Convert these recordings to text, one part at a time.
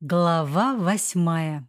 Глава восьмая.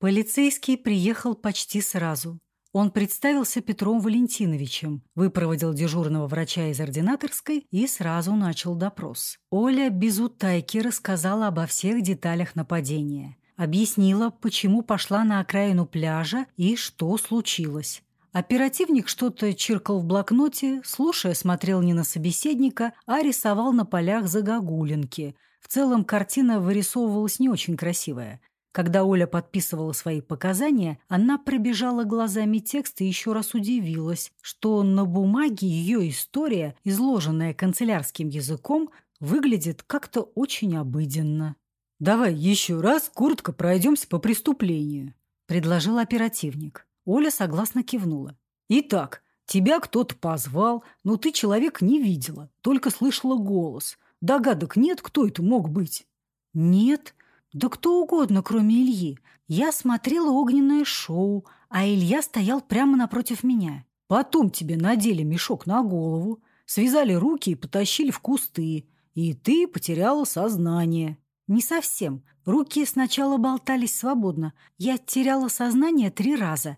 Полицейский приехал почти сразу. Он представился Петром Валентиновичем, выпроводил дежурного врача из ординаторской и сразу начал допрос. Оля без утайки рассказала обо всех деталях нападения. Объяснила, почему пошла на окраину пляжа и что случилось. Оперативник что-то чиркал в блокноте, слушая, смотрел не на собеседника, а рисовал на полях загогулинки – в целом картина вырисовывалась не очень красивая. Когда Оля подписывала свои показания, она пробежала глазами текст и еще раз удивилась, что на бумаге ее история, изложенная канцелярским языком, выглядит как-то очень обыденно. «Давай еще раз коротко пройдемся по преступлению», — предложил оперативник. Оля согласно кивнула. «Итак, тебя кто-то позвал, но ты человек не видела, только слышала голос. Догадок нет, кто это мог быть? Нет. Да кто угодно, кроме Ильи. Я смотрела огненное шоу, а Илья стоял прямо напротив меня. Потом тебе надели мешок на голову, связали руки и потащили в кусты. И ты потеряла сознание. Не совсем. Руки сначала болтались свободно. Я теряла сознание три раза.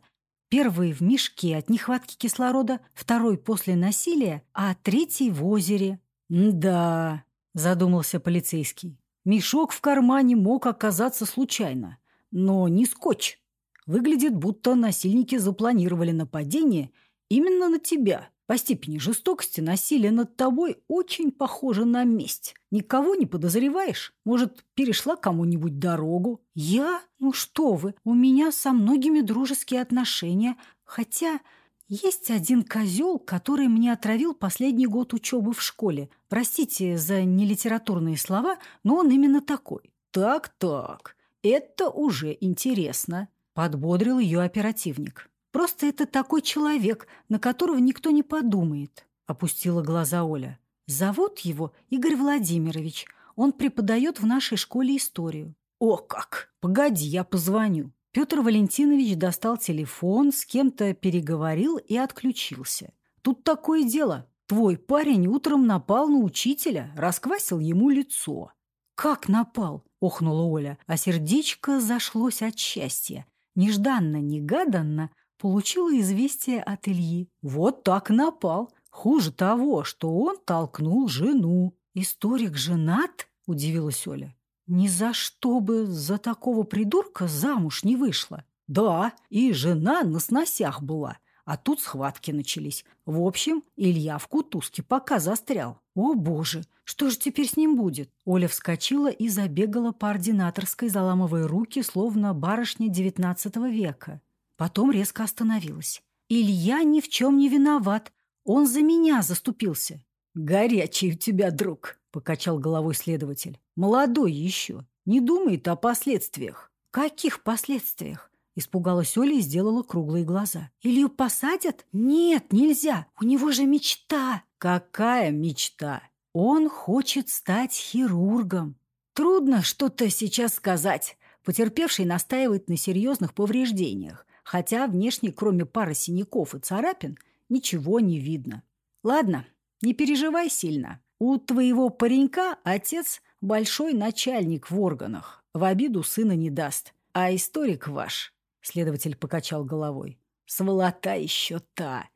Первый в мешке от нехватки кислорода, второй после насилия, а третий в озере. «Да», задумался полицейский. Мешок в кармане мог оказаться случайно, но не скотч. Выглядит, будто насильники запланировали нападение именно на тебя. По степени жестокости насилие над тобой очень похоже на месть. Никого не подозреваешь? Может, перешла кому-нибудь дорогу? Я? Ну что вы, у меня со многими дружеские отношения. Хотя есть один козел, который мне отравил последний год учебы в школе. Простите за нелитературные слова, но он именно такой. Так-так, это уже интересно, подбодрил ее оперативник. Просто это такой человек, на которого никто не подумает, опустила глаза Оля. Зовут его Игорь Владимирович. Он преподает в нашей школе историю. О как! Погоди, я позвоню. Петр Валентинович достал телефон, с кем-то переговорил и отключился. Тут такое дело. Твой парень утром напал на учителя, расквасил ему лицо. Как напал? охнула Оля, а сердечко зашлось от счастья. Нежданно-негаданно получила известие от Ильи. Вот так напал. Хуже того, что он толкнул жену. Историк женат? удивилась Оля. Ни за что бы за такого придурка замуж не вышла. Да, и жена на сносях была. А тут схватки начались. В общем, Илья в кутузке пока застрял. О, боже, что же теперь с ним будет? Оля вскочила и забегала по ординаторской, заламывая руки, словно барышня девятнадцатого века. Потом резко остановилась. Илья ни в чем не виноват. Он за меня заступился. Горячий у тебя друг, покачал головой следователь. Молодой еще, не думает о последствиях. Каких последствиях? Испугалась Оля и сделала круглые глаза. Илью посадят? Нет, нельзя. У него же мечта. Какая мечта? Он хочет стать хирургом. Трудно что-то сейчас сказать. Потерпевший настаивает на серьезных повреждениях, хотя внешне, кроме пары синяков и царапин, ничего не видно. Ладно, не переживай сильно. У твоего паренька отец большой начальник в органах. В обиду сына не даст. А историк ваш, следователь покачал головой, сволота еще та.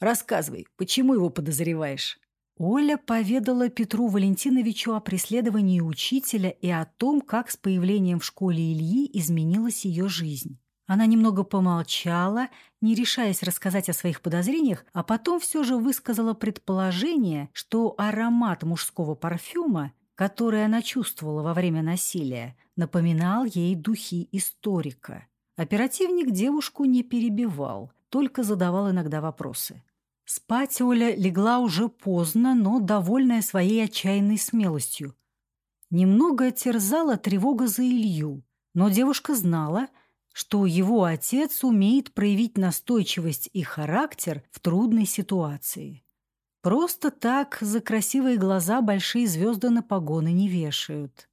Рассказывай, почему его подозреваешь? Оля поведала Петру Валентиновичу о преследовании учителя и о том, как с появлением в школе Ильи изменилась ее жизнь. Она немного помолчала, не решаясь рассказать о своих подозрениях, а потом все же высказала предположение, что аромат мужского парфюма, который она чувствовала во время насилия, напоминал ей духи историка. Оперативник девушку не перебивал, только задавал иногда вопросы. Спать Оля легла уже поздно, но довольная своей отчаянной смелостью. Немного терзала тревога за Илью, но девушка знала – что его отец умеет проявить настойчивость и характер в трудной ситуации. Просто так за красивые глаза большие звезды на погоны не вешают.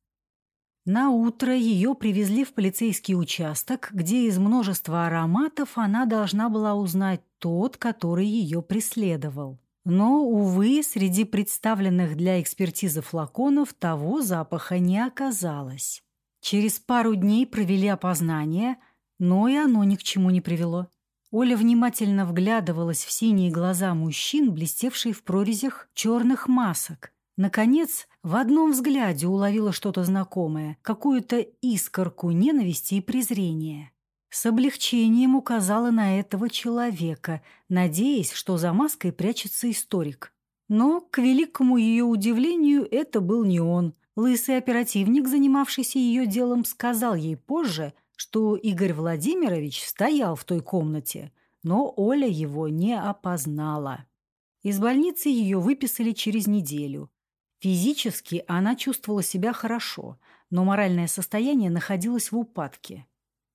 На утро ее привезли в полицейский участок, где из множества ароматов она должна была узнать тот, который ее преследовал. Но, увы, среди представленных для экспертизы флаконов того запаха не оказалось. Через пару дней провели опознание, но и оно ни к чему не привело. Оля внимательно вглядывалась в синие глаза мужчин, блестевшие в прорезях черных масок. Наконец, в одном взгляде уловила что-то знакомое, какую-то искорку ненависти и презрения. С облегчением указала на этого человека, надеясь, что за маской прячется историк. Но, к великому ее удивлению, это был не он. Лысый оперативник, занимавшийся ее делом, сказал ей позже, что Игорь Владимирович стоял в той комнате, но Оля его не опознала. Из больницы ее выписали через неделю. Физически она чувствовала себя хорошо, но моральное состояние находилось в упадке.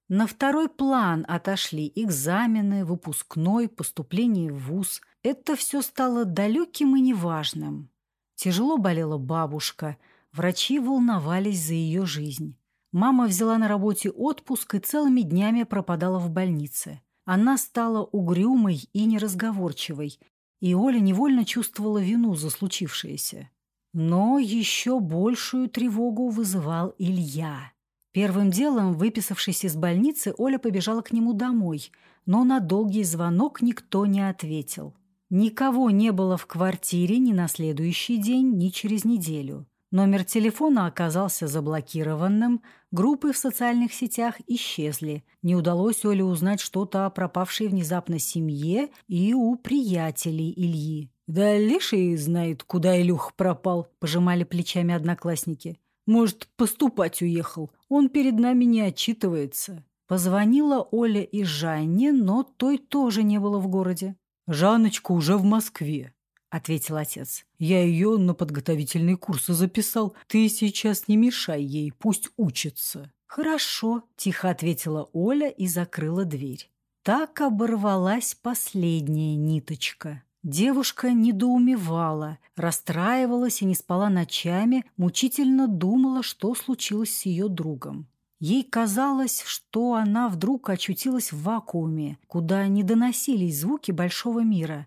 На второй план отошли экзамены, выпускной, поступление в ВУЗ. Это все стало далеким и неважным. Тяжело болела бабушка, врачи волновались за ее жизнь. Мама взяла на работе отпуск и целыми днями пропадала в больнице. Она стала угрюмой и неразговорчивой, и Оля невольно чувствовала вину за случившееся. Но еще большую тревогу вызывал Илья. Первым делом, выписавшись из больницы, Оля побежала к нему домой, но на долгий звонок никто не ответил. Никого не было в квартире ни на следующий день, ни через неделю. Номер телефона оказался заблокированным, группы в социальных сетях исчезли. Не удалось Оле узнать что-то о пропавшей внезапно семье и у приятелей Ильи. «Да леший знает, куда Илюх пропал», — пожимали плечами одноклассники. «Может, поступать уехал. Он перед нами не отчитывается». Позвонила Оля и Жанне, но той тоже не было в городе. «Жанночка уже в Москве», — ответил отец. «Я ее на подготовительные курсы записал. Ты сейчас не мешай ей, пусть учится». «Хорошо», — тихо ответила Оля и закрыла дверь. Так оборвалась последняя ниточка. Девушка недоумевала, расстраивалась и не спала ночами, мучительно думала, что случилось с ее другом. Ей казалось, что она вдруг очутилась в вакууме, куда не доносились звуки большого мира,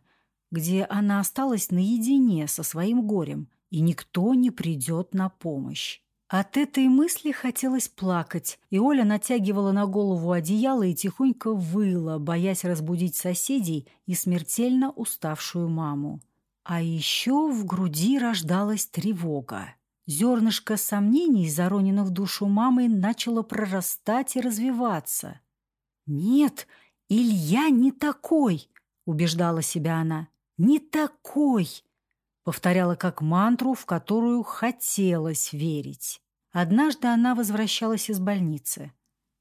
где она осталась наедине со своим горем, и никто не придет на помощь. От этой мысли хотелось плакать, и Оля натягивала на голову одеяло и тихонько выла, боясь разбудить соседей и смертельно уставшую маму. А еще в груди рождалась тревога. Зернышко сомнений, заронено в душу мамы, начало прорастать и развиваться. «Нет, Илья не такой!» — убеждала себя она. «Не такой!» — повторяла как мантру, в которую хотелось верить. Однажды она возвращалась из больницы.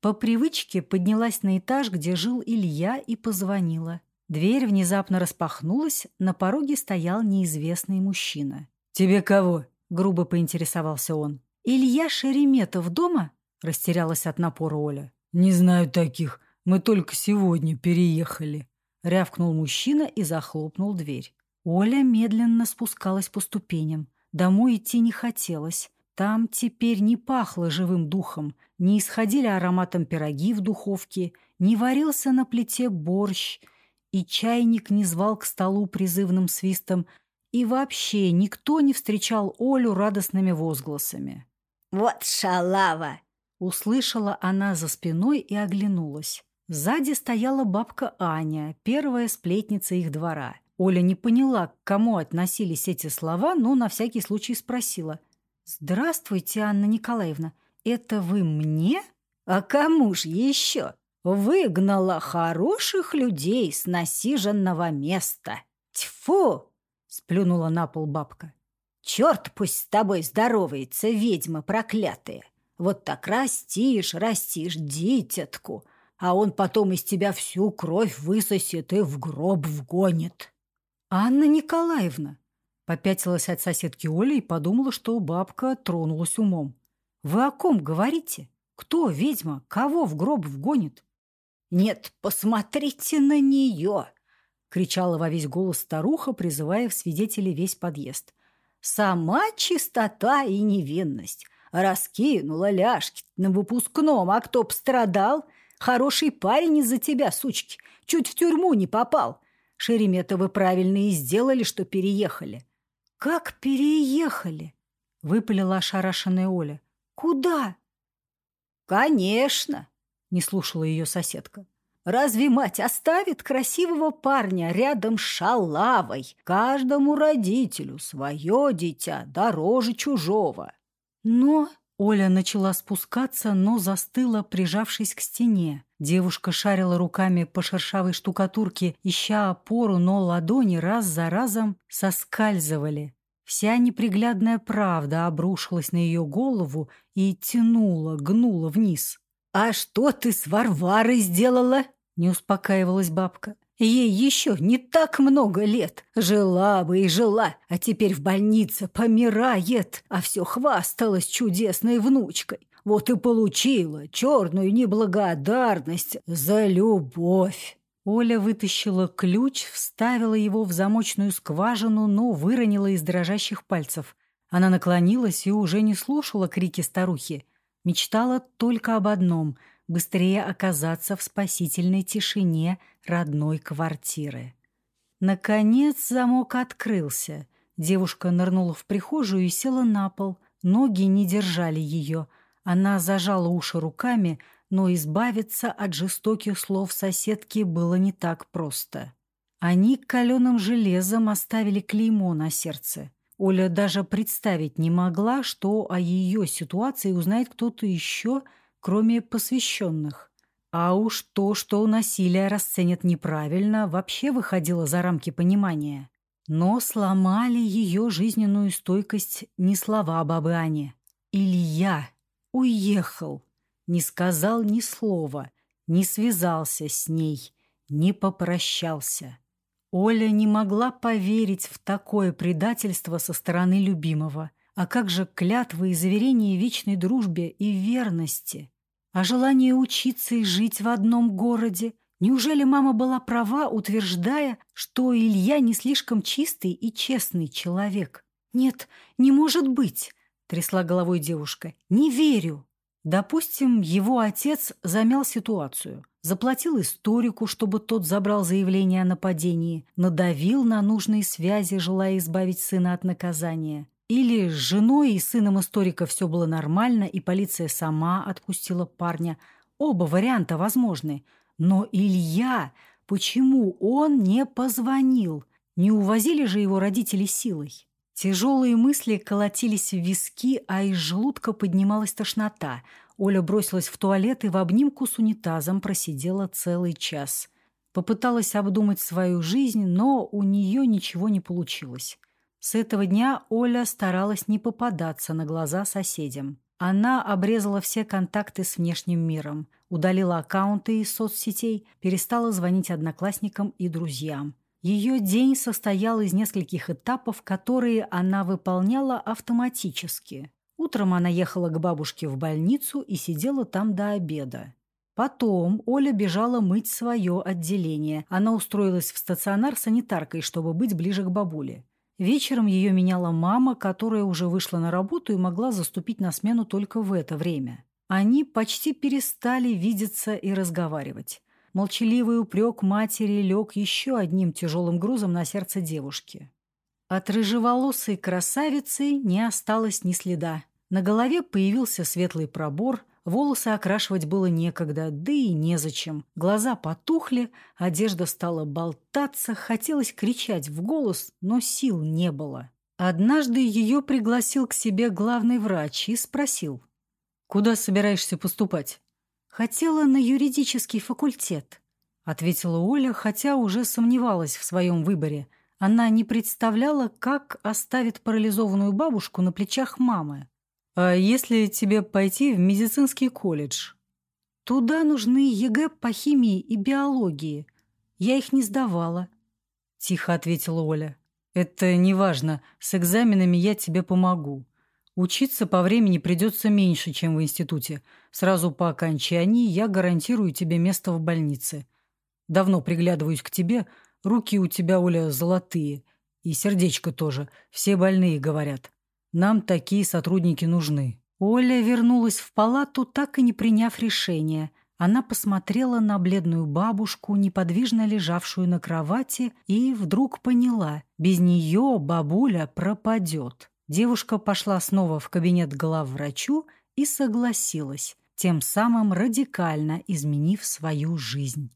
По привычке поднялась на этаж, где жил Илья, и позвонила. Дверь внезапно распахнулась, на пороге стоял неизвестный мужчина. «Тебе кого?» — грубо поинтересовался он. «Илья Шереметов дома?» — растерялась от напора Оля. «Не знаю таких. Мы только сегодня переехали», — рявкнул мужчина и захлопнул дверь. Оля медленно спускалась по ступеням. Домой идти не хотелось. Там теперь не пахло живым духом, не исходили ароматом пироги в духовке, не варился на плите борщ, и чайник не звал к столу призывным свистом, и вообще никто не встречал Олю радостными возгласами. «Вот шалава!» Услышала она за спиной и оглянулась. Сзади стояла бабка Аня, первая сплетница их двора. Оля не поняла, к кому относились эти слова, но на всякий случай спросила – «Здравствуйте, Анна Николаевна. Это вы мне? А кому ж еще? Выгнала хороших людей с насиженного места. Тьфу!» — сплюнула на пол бабка. «Черт пусть с тобой здоровается, ведьма проклятая! Вот так растишь, растишь дитятку, а он потом из тебя всю кровь высосет и в гроб вгонит». «Анна Николаевна, Попятилась от соседки Оли и подумала, что бабка тронулась умом. «Вы о ком говорите? Кто ведьма? Кого в гроб вгонит?» «Нет, посмотрите на нее!» — кричала во весь голос старуха, призывая в свидетели весь подъезд. «Сама чистота и невинность. Раскинула ляжки на выпускном, а кто б страдал? Хороший парень из-за тебя, сучки, чуть в тюрьму не попал. Шереметовы правильно и сделали, что переехали. «Как переехали?» — выпалила ошарашенная Оля. «Куда?» Конечно, не слушала ее соседка. Разве мать оставит красивого парня рядом с шалавой? Каждому родителю свое дитя дороже чужого. Но Оля начала спускаться, но застыла, прижавшись к стене. Девушка шарила руками по шершавой штукатурке, ища опору, но ладони раз за разом соскальзывали. Вся неприглядная правда обрушилась на ее голову и тянула, гнула вниз. «А что ты с Варварой сделала?» — не успокаивалась бабка. «Ей еще не так много лет. Жила бы и жила, а теперь в больнице помирает, а все хвасталась чудесной внучкой. Вот и получила черную неблагодарность за любовь». Оля вытащила ключ, вставила его в замочную скважину, но выронила из дрожащих пальцев. Она наклонилась и уже не слушала крики старухи. Мечтала только об одном — быстрее оказаться в спасительной тишине родной квартиры. Наконец замок открылся. Девушка нырнула в прихожую и села на пол. Ноги не держали ее. Она зажала уши руками, но избавиться от жестоких слов соседки было не так просто. Они каленым железом оставили клеймо на сердце. Оля даже представить не могла, что о ее ситуации узнает кто-то еще, кроме посвященных. А уж то, что насилие расценят неправильно, вообще выходило за рамки понимания. Но сломали ее жизненную стойкость не слова бабы Ани. Илья уехал, не сказал ни слова, не связался с ней, не попрощался. Оля не могла поверить в такое предательство со стороны любимого. А как же клятвы и заверения вечной дружбе и верности? А желание учиться и жить в одном городе? Неужели мама была права, утверждая, что Илья не слишком чистый и честный человек? «Нет, не может быть!» — трясла головой девушка. «Не верю!» Допустим, его отец замял ситуацию, заплатил историку, чтобы тот забрал заявление о нападении, надавил на нужные связи, желая избавить сына от наказания. Или с женой и сыном историка все было нормально, и полиция сама отпустила парня. Оба варианта возможны. Но Илья, почему он не позвонил? Не увозили же его родители силой? Тяжелые мысли колотились в виски, а из желудка поднималась тошнота. Оля бросилась в туалет и в обнимку с унитазом просидела целый час. Попыталась обдумать свою жизнь, но у нее ничего не получилось. С этого дня Оля старалась не попадаться на глаза соседям. Она обрезала все контакты с внешним миром, удалила аккаунты из соцсетей, перестала звонить одноклассникам и друзьям. Ее день состоял из нескольких этапов, которые она выполняла автоматически. Утром она ехала к бабушке в больницу и сидела там до обеда. Потом Оля бежала мыть свое отделение. Она устроилась в стационар санитаркой, чтобы быть ближе к бабуле. Вечером ее меняла мама, которая уже вышла на работу и могла заступить на смену только в это время. Они почти перестали видеться и разговаривать. Молчаливый упрек матери лег еще одним тяжелым грузом на сердце девушки. От рыжеволосой красавицы не осталось ни следа. На голове появился светлый пробор, волосы окрашивать было некогда, да и незачем. Глаза потухли, одежда стала болтаться, хотелось кричать в голос, но сил не было. Однажды ее пригласил к себе главный врач и спросил. «Куда собираешься поступать?» «Хотела на юридический факультет», — ответила Оля, хотя уже сомневалась в своем выборе. Она не представляла, как оставит парализованную бабушку на плечах мамы. «А если тебе пойти в медицинский колледж?» «Туда нужны ЕГЭ по химии и биологии. Я их не сдавала», — тихо ответила Оля. «Это не важно. С экзаменами я тебе помогу. Учиться по времени придется меньше, чем в институте. Сразу по окончании я гарантирую тебе место в больнице. Давно приглядываюсь к тебе. Руки у тебя, Оля, золотые. И сердечко тоже. Все больные говорят. Нам такие сотрудники нужны». Оля вернулась в палату, так и не приняв решения. Она посмотрела на бледную бабушку, неподвижно лежавшую на кровати, и вдруг поняла, без нее бабуля пропадет. Девушка пошла снова в кабинет главврачу и согласилась. тем самым радикально изменив свою жизнь.